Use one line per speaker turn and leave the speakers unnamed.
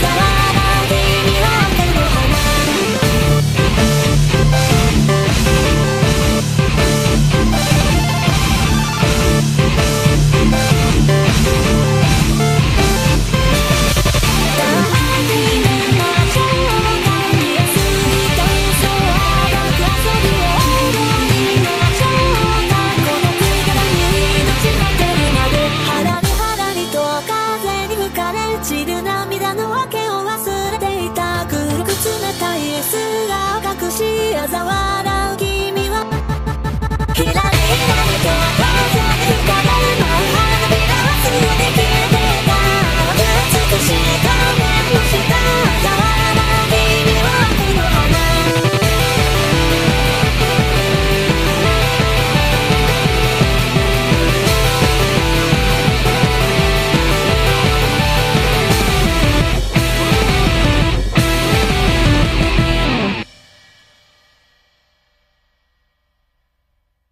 ざわ早安